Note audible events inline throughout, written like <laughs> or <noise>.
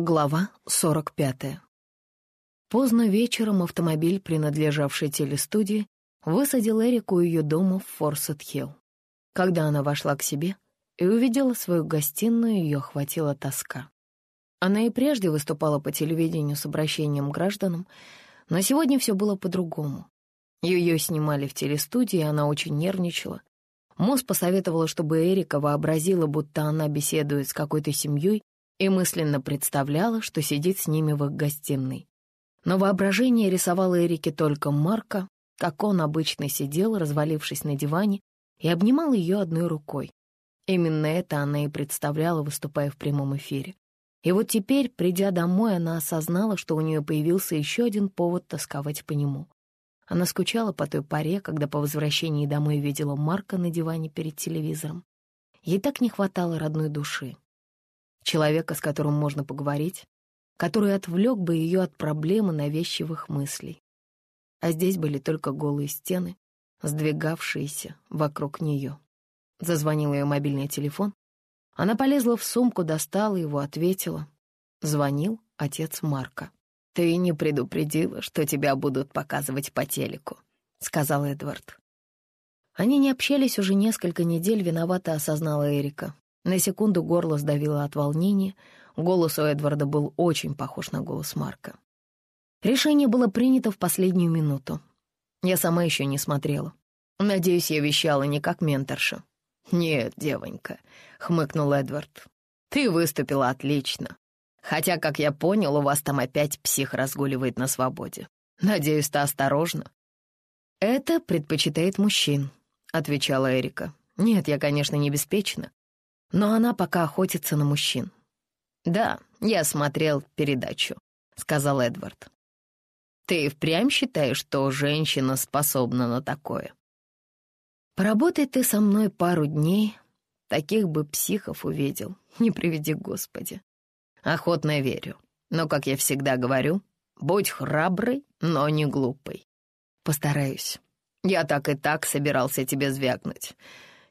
Глава 45. Поздно вечером автомобиль, принадлежавший телестудии, высадил Эрику у ее дома в Форсет-Хилл. Когда она вошла к себе и увидела свою гостиную, ее охватила тоска. Она и прежде выступала по телевидению с обращением к гражданам, но сегодня все было по-другому. Ее снимали в телестудии, она очень нервничала. Мосс посоветовала, чтобы Эрика вообразила, будто она беседует с какой-то семьей и мысленно представляла, что сидит с ними в их гостиной. Но воображение рисовало Эрике только Марка, как он обычно сидел, развалившись на диване, и обнимал ее одной рукой. Именно это она и представляла, выступая в прямом эфире. И вот теперь, придя домой, она осознала, что у нее появился еще один повод тосковать по нему. Она скучала по той паре, когда по возвращении домой видела Марка на диване перед телевизором. Ей так не хватало родной души, человека, с которым можно поговорить, который отвлек бы ее от проблемы навязчивых мыслей. А здесь были только голые стены, сдвигавшиеся вокруг нее. Зазвонил ее мобильный телефон. Она полезла в сумку, достала его, ответила. Звонил отец Марка. «Ты не предупредила, что тебя будут показывать по телеку», — сказал Эдвард. Они не общались уже несколько недель, виновато осознала Эрика. На секунду горло сдавило от волнения. Голос у Эдварда был очень похож на голос Марка. Решение было принято в последнюю минуту. Я сама еще не смотрела. Надеюсь, я вещала не как менторша. «Нет, девонька», — хмыкнул Эдвард. «Ты выступила отлично. Хотя, как я понял, у вас там опять псих разгуливает на свободе. Надеюсь, ты осторожна». «Это предпочитает мужчин», — отвечала Эрика. «Нет, я, конечно, не беспечна, но она пока охотится на мужчин. «Да, я смотрел передачу», — сказал Эдвард. «Ты впрямь считаешь, что женщина способна на такое?» «Поработай ты со мной пару дней, таких бы психов увидел, <laughs> не приведи Господи. Охотно верю, но, как я всегда говорю, будь храброй, но не глупой. Постараюсь. Я так и так собирался тебе звякнуть.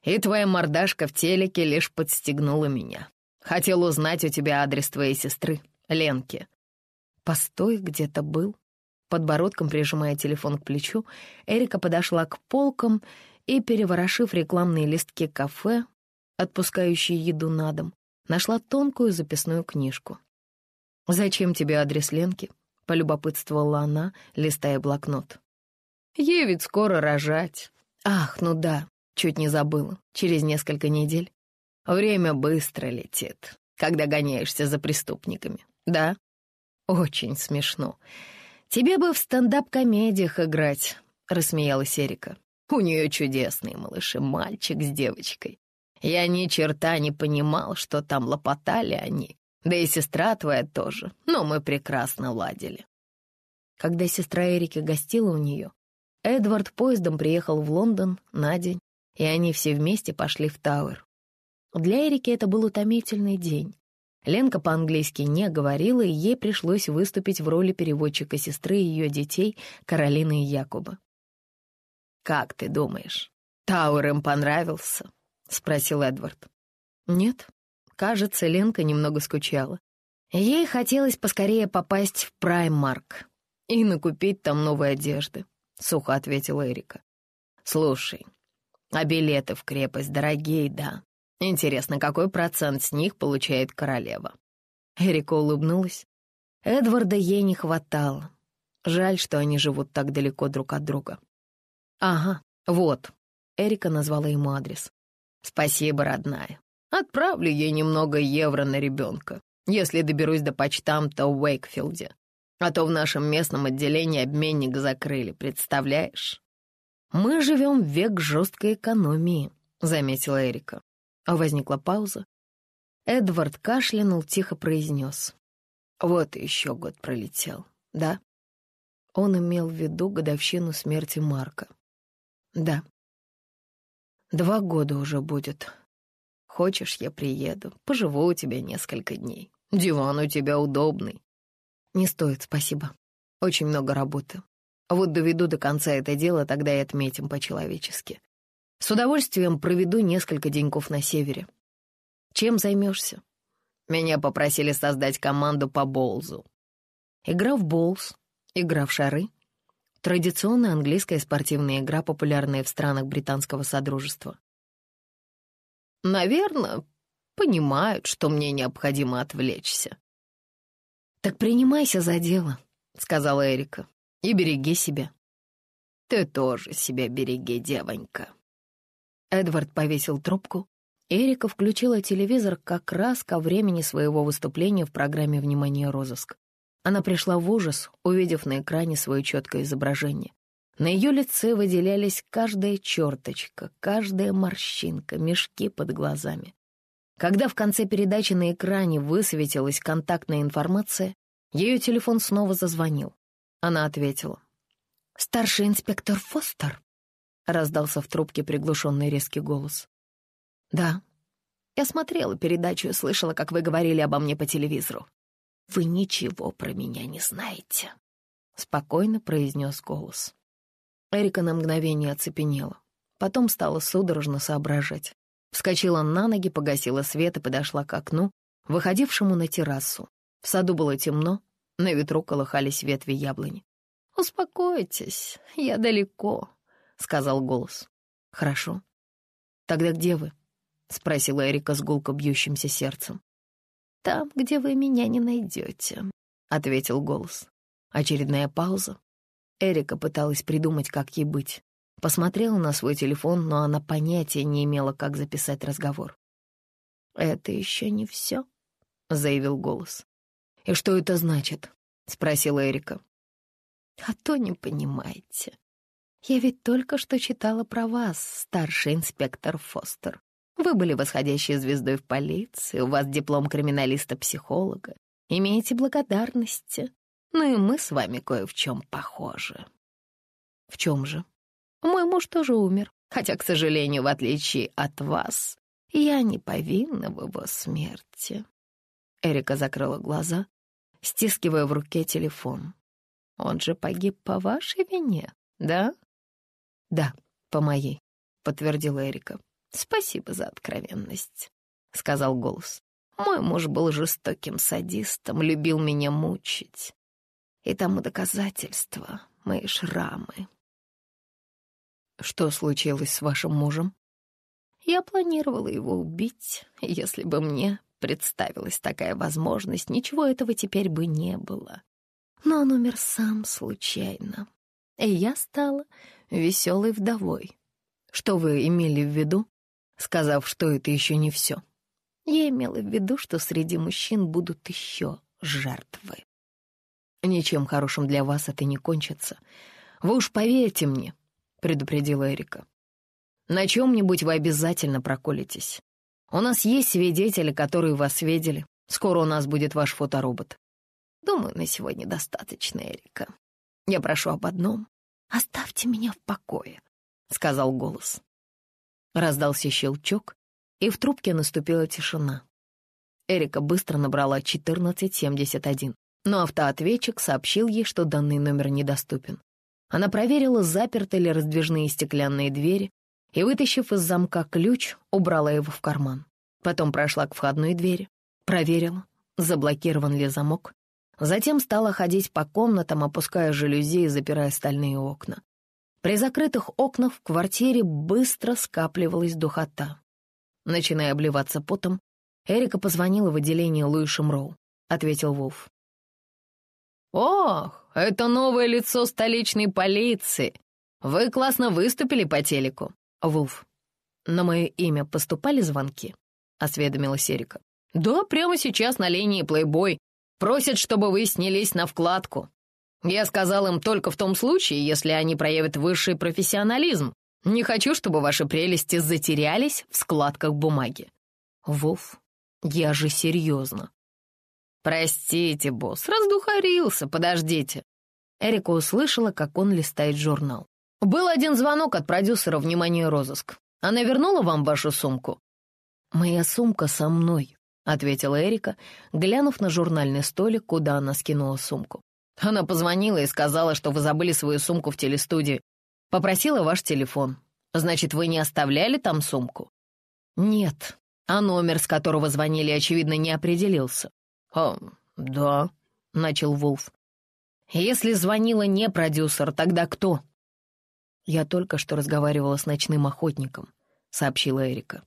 И твоя мордашка в телеке лишь подстегнула меня. Хотел узнать у тебя адрес твоей сестры, Ленки. Постой, где-то был. Подбородком прижимая телефон к плечу, Эрика подошла к полкам и, переворошив рекламные листки кафе, отпускающие еду на дом, нашла тонкую записную книжку. «Зачем тебе адрес Ленки?» — полюбопытствовала она, листая блокнот. «Ей ведь скоро рожать». «Ах, ну да, Чуть не забыла. Через несколько недель. Время быстро летит, когда гоняешься за преступниками. Да? Очень смешно. Тебе бы в стендап-комедиях играть, рассмеялась Эрика. У нее чудесные малыши, мальчик с девочкой. Я ни черта не понимал, что там лопотали они. Да и сестра твоя тоже, но мы прекрасно ладили. Когда сестра Эрики гостила у нее, Эдвард поездом приехал в Лондон на день и они все вместе пошли в Тауэр. Для Эрики это был утомительный день. Ленка по-английски не говорила, и ей пришлось выступить в роли переводчика сестры и ее детей Каролины и Якуба. «Как ты думаешь, Тауэр им понравился?» — спросил Эдвард. «Нет, кажется, Ленка немного скучала. Ей хотелось поскорее попасть в Прайммарк и накупить там новой одежды», — сухо ответила Эрика. «Слушай, а билеты в крепость дорогие, да. Интересно, какой процент с них получает королева?» Эрика улыбнулась. Эдварда ей не хватало. Жаль, что они живут так далеко друг от друга. «Ага, вот». Эрика назвала ему адрес. «Спасибо, родная. Отправлю ей немного евро на ребенка, если доберусь до почтамта в Уэйкфилде. А то в нашем местном отделении обменник закрыли, представляешь?» «Мы живем в век жесткой экономии», — заметила Эрика. А возникла пауза. Эдвард кашлянул, тихо произнес. «Вот еще год пролетел, да?» Он имел в виду годовщину смерти Марка. «Да. Два года уже будет. Хочешь, я приеду, поживу у тебя несколько дней. Диван у тебя удобный». «Не стоит, спасибо. Очень много работы. Вот доведу до конца это дело, тогда и отметим по-человечески. С удовольствием проведу несколько деньков на севере. Чем займешься? Меня попросили создать команду по Болзу. Игра в Болз, игра в шары — традиционная английская спортивная игра, популярная в странах британского содружества. Наверное, понимают, что мне необходимо отвлечься. «Так принимайся за дело», — сказала Эрика, — «и береги себя». «Ты тоже себя береги, девонька». Эдвард повесил трубку. Эрика включила телевизор как раз ко времени своего выступления в программе «Внимание, розыск». Она пришла в ужас, увидев на экране свое четкое изображение. На ее лице выделялись каждая черточка, каждая морщинка, мешки под глазами. Когда в конце передачи на экране высветилась контактная информация, ее телефон снова зазвонил. Она ответила. «Старший инспектор Фостер?» — раздался в трубке приглушенный резкий голос. «Да. Я смотрела передачу и слышала, как вы говорили обо мне по телевизору. Вы ничего про меня не знаете», — спокойно произнес голос. Эрика на мгновение оцепенела. Потом стала судорожно соображать. Вскочила на ноги, погасила свет и подошла к окну, выходившему на террасу. В саду было темно, на ветру колыхались ветви яблони. «Успокойтесь, я далеко», — сказал голос. «Хорошо. Тогда где вы?» — спросила Эрика с гулко бьющимся сердцем. «Там, где вы меня не найдете», — ответил голос. Очередная пауза. Эрика пыталась придумать, как ей быть. Посмотрела на свой телефон, но она понятия не имела, как записать разговор. «Это еще не все», — заявил голос. «И что это значит?» — спросила Эрика. «А то не понимаете. Я ведь только что читала про вас, старший инспектор Фостер. Вы были восходящей звездой в полиции, у вас диплом криминалиста-психолога. Имеете благодарности. Ну и мы с вами кое в чем похожи». «В чем же?» Мой муж тоже умер, хотя, к сожалению, в отличие от вас, я не повинна в его смерти». Эрика закрыла глаза, стискивая в руке телефон. «Он же погиб по вашей вине, да?» «Да, по моей», — подтвердила Эрика. «Спасибо за откровенность», — сказал голос. «Мой муж был жестоким садистом, любил меня мучить. И тому доказательство — мои шрамы, что случилось с вашим мужем? Я планировала его убить. Если бы мне представилась такая возможность, ничего этого теперь бы не было. Но он умер сам случайно. И я стала веселой вдовой. Что вы имели в виду, сказав, что это еще не все? Я имела в виду, что среди мужчин будут еще жертвы. Ничем хорошим для вас это не кончится. Вы уж поверьте мне, — предупредила Эрика. «На чем-нибудь вы обязательно проколитесь. У нас есть свидетели, которые вас видели. Скоро у нас будет ваш фоторобот. Думаю, на сегодня достаточно, Эрика. Я прошу об одном. Оставьте меня в покое», — сказал голос. Раздался щелчок, и в трубке наступила тишина. Эрика быстро набрала 1471, но автоответчик сообщил ей, что данный номер недоступен. Она проверила, заперты ли раздвижные стеклянные двери, и, вытащив из замка ключ, убрала его в карман. Потом прошла к входной двери, проверила, заблокирован ли замок. Затем стала ходить по комнатам, опуская жалюзи и запирая стальные окна. При закрытых окнах в квартире быстро скапливалась духота. Начиная обливаться потом, Эрика позвонила в отделение Луи Шимроу, — ответил Вулф. «Ох, это новое лицо столичной полиции. Вы классно выступили по телеку». «Вулф, на мое имя поступали звонки?» — осведомилась Эрика. «Да, прямо сейчас на линии Playboy. Просят, чтобы вы снялись на вкладку. Я сказал им только в том случае, если они проявят высший профессионализм. Не хочу, чтобы ваши прелести затерялись в складках бумаги». «Вулф, я же серьезно. «Простите, босс, раздухарился, подождите». Эрика услышала, как он листает журнал. «Был один звонок от продюсера «Внимание, розыск». Она вернула вам вашу сумку?» «Моя сумка со мной», — ответила Эрика, глянув на журнальный столик, куда она скинула сумку. Она позвонила и сказала, что вы забыли свою сумку в телестудии. Попросила ваш телефон. Значит, вы не оставляли там сумку? Нет, а номер, с которого звонили, очевидно, не определился. «А, да», — начал Вулф. «Если звонила не продюсер, тогда кто?» «Я только что разговаривала с ночным охотником», — сообщила Эрика.